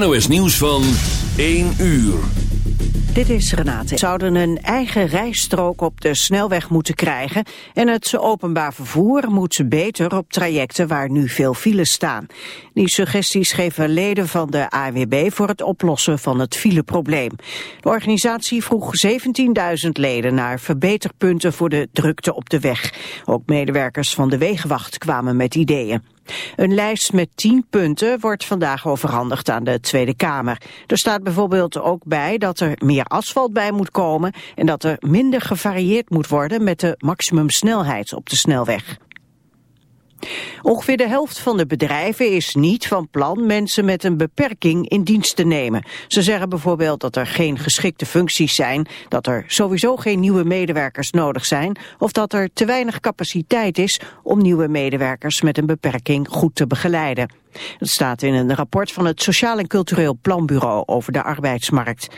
NOS Nieuws van 1 uur. Dit is Renate. Zouden een eigen rijstrook op de snelweg moeten krijgen en het openbaar vervoer moet beter op trajecten waar nu veel files staan. Die suggesties geven leden van de AWB voor het oplossen van het fileprobleem. De organisatie vroeg 17.000 leden naar verbeterpunten voor de drukte op de weg. Ook medewerkers van de Wegenwacht kwamen met ideeën. Een lijst met tien punten wordt vandaag overhandigd aan de Tweede Kamer. Er staat bijvoorbeeld ook bij dat er meer asfalt bij moet komen... en dat er minder gevarieerd moet worden met de maximumsnelheid op de snelweg. Ongeveer de helft van de bedrijven is niet van plan mensen met een beperking in dienst te nemen. Ze zeggen bijvoorbeeld dat er geen geschikte functies zijn, dat er sowieso geen nieuwe medewerkers nodig zijn of dat er te weinig capaciteit is om nieuwe medewerkers met een beperking goed te begeleiden. Het staat in een rapport van het Sociaal en Cultureel Planbureau over de arbeidsmarkt.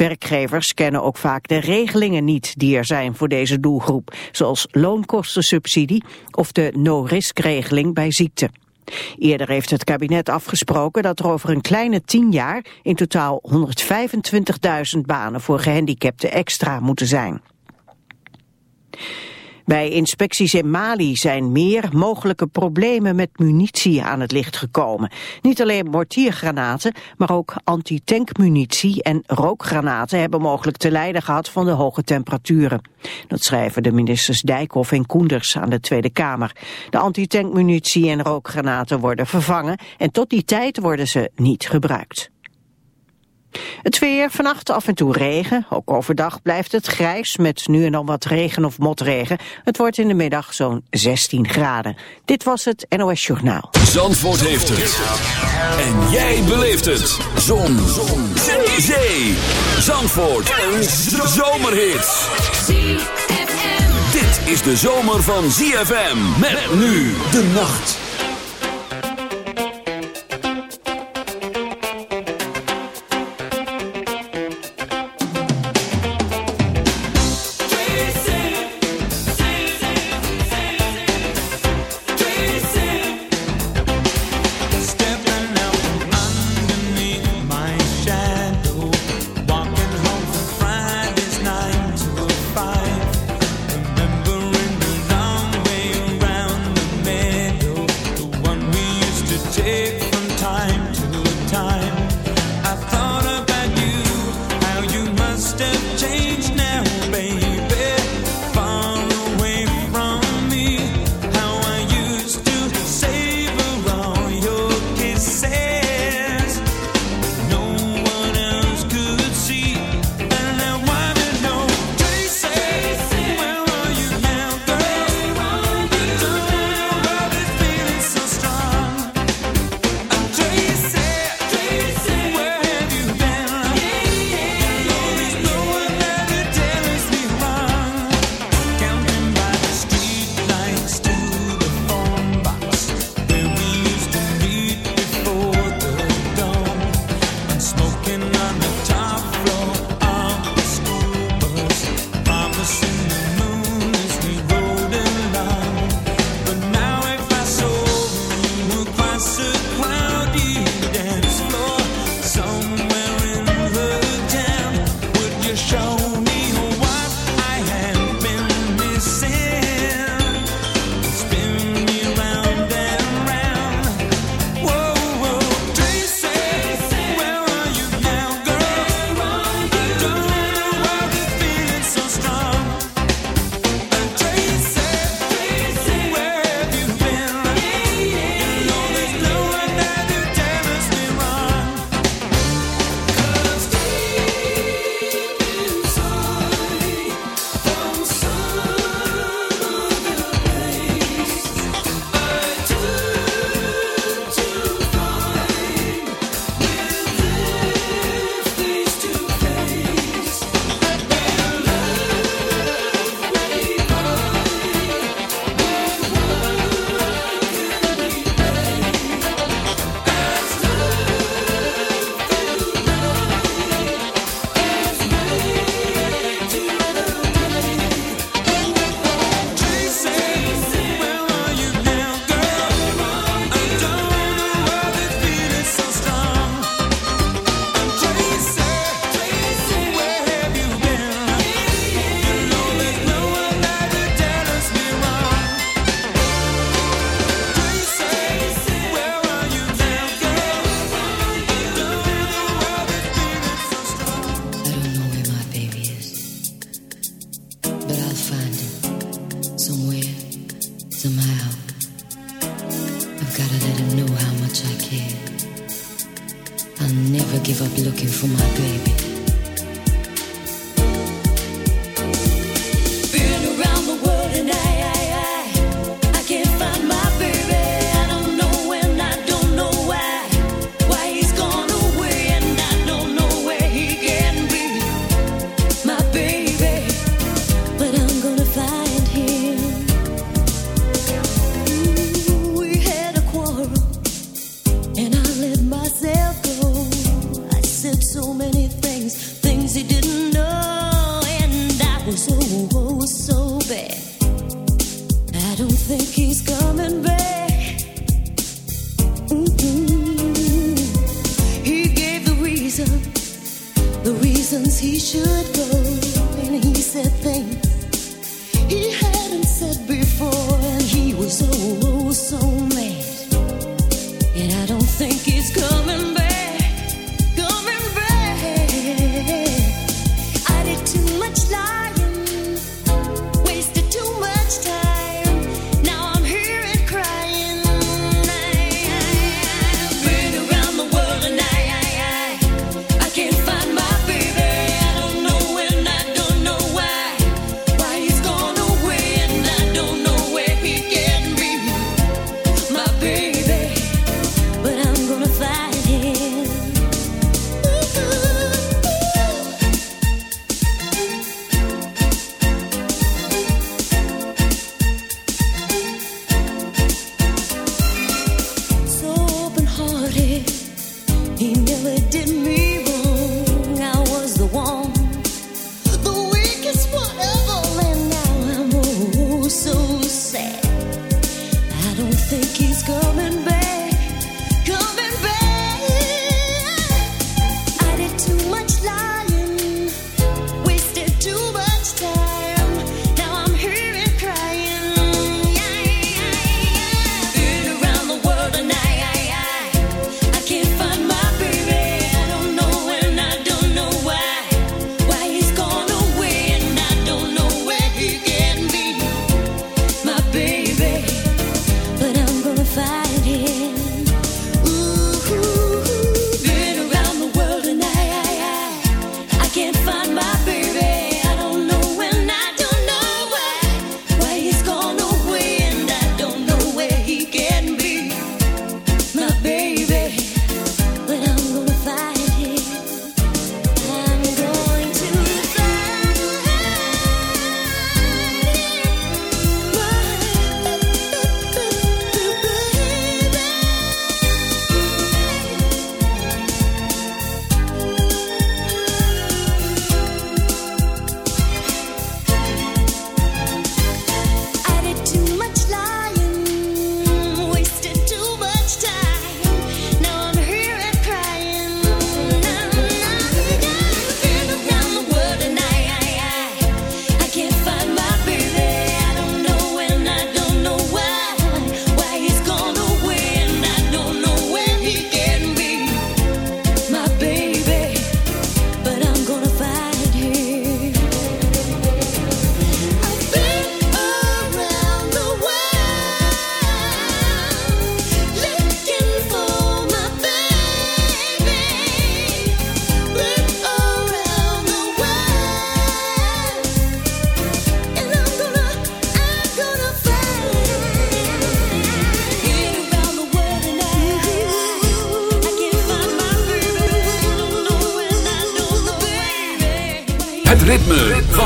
Werkgevers kennen ook vaak de regelingen niet die er zijn voor deze doelgroep, zoals loonkostensubsidie of de no-risk-regeling bij ziekte. Eerder heeft het kabinet afgesproken dat er over een kleine tien jaar in totaal 125.000 banen voor gehandicapten extra moeten zijn. Bij inspecties in Mali zijn meer mogelijke problemen met munitie aan het licht gekomen. Niet alleen mortiergranaten, maar ook antitankmunitie en rookgranaten hebben mogelijk te lijden gehad van de hoge temperaturen. Dat schrijven de ministers Dijkhoff en Koenders aan de Tweede Kamer. De antitankmunitie en rookgranaten worden vervangen en tot die tijd worden ze niet gebruikt. Het weer, vannacht af en toe regen. Ook overdag blijft het grijs met nu en dan wat regen of motregen. Het wordt in de middag zo'n 16 graden. Dit was het NOS Journaal. Zandvoort heeft het. En jij beleeft het. Zon. Zon. Zee. Zandvoort. Een zomerhit. Dit is de zomer van ZFM. Met nu de nacht.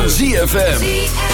ZFM. you're gone, I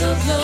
of love.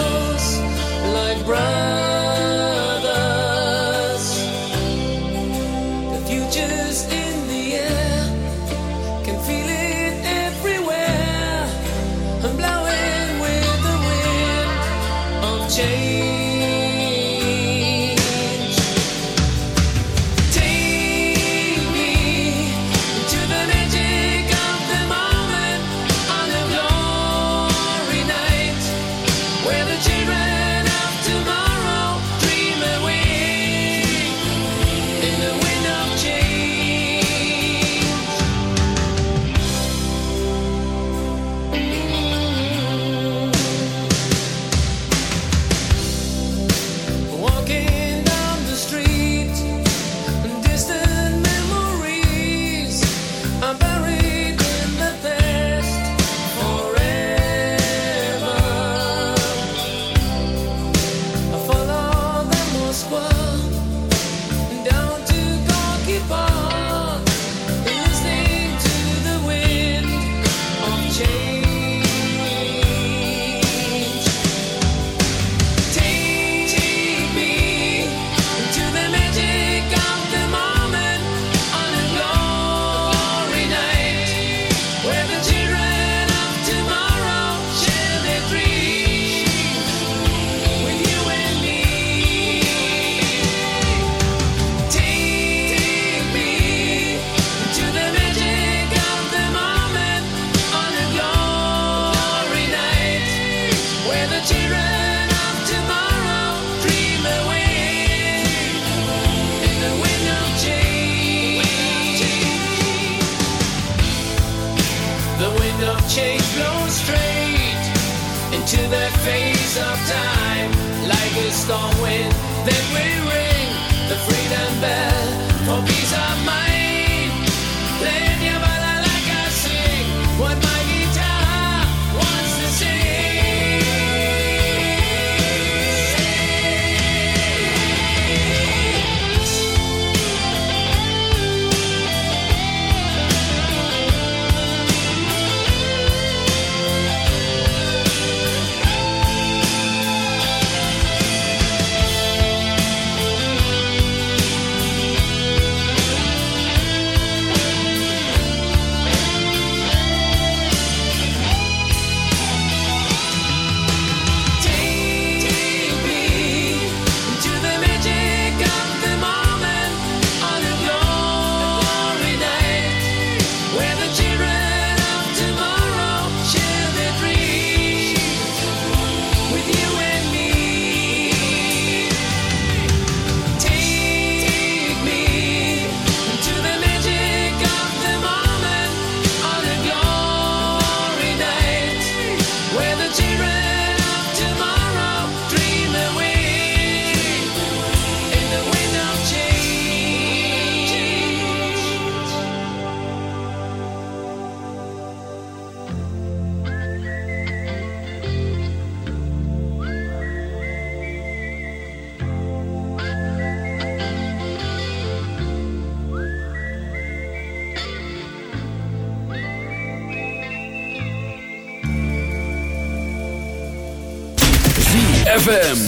ZFM.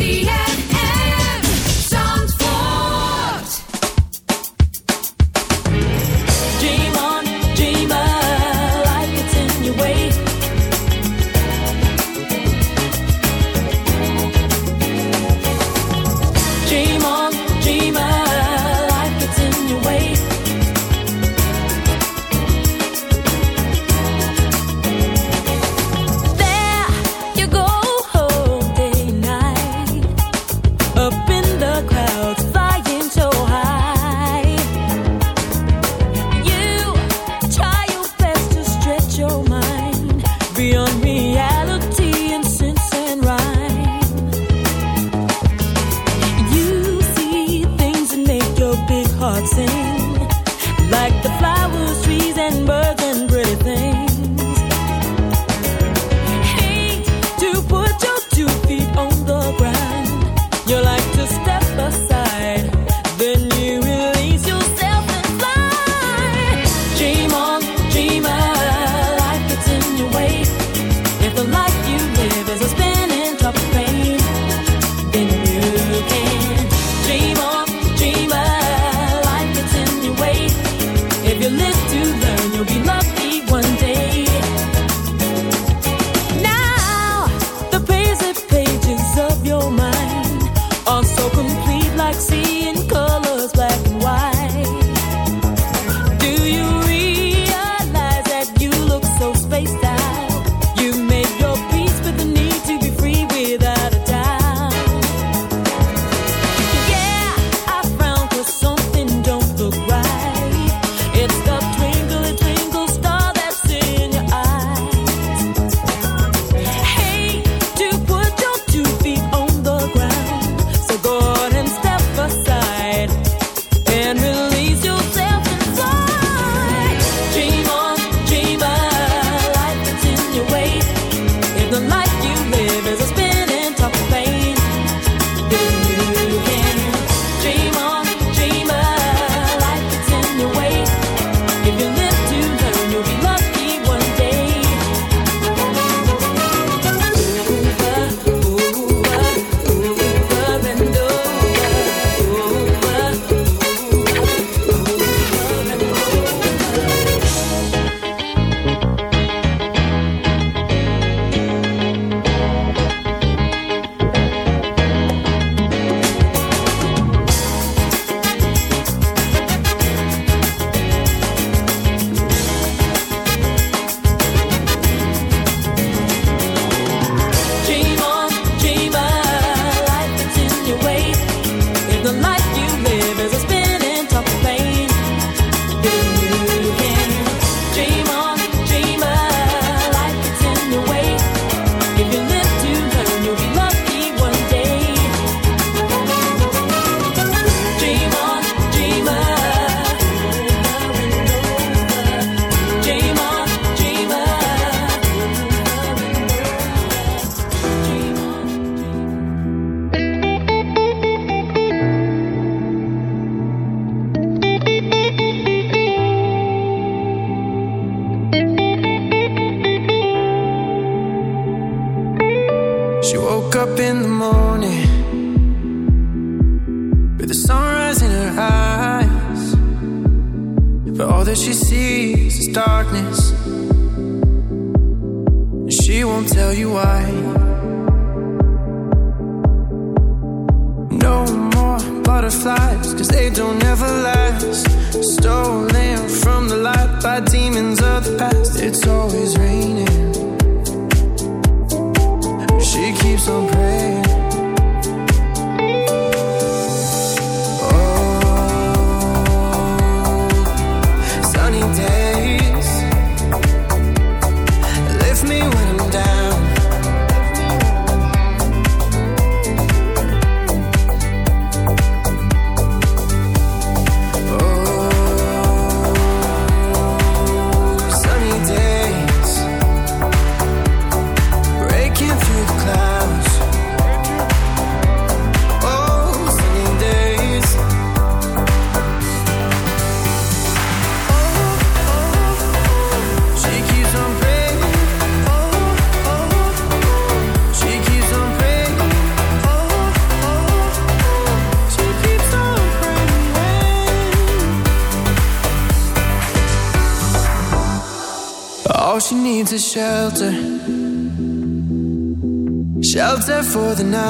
Dream on, dreamer, life through the clouds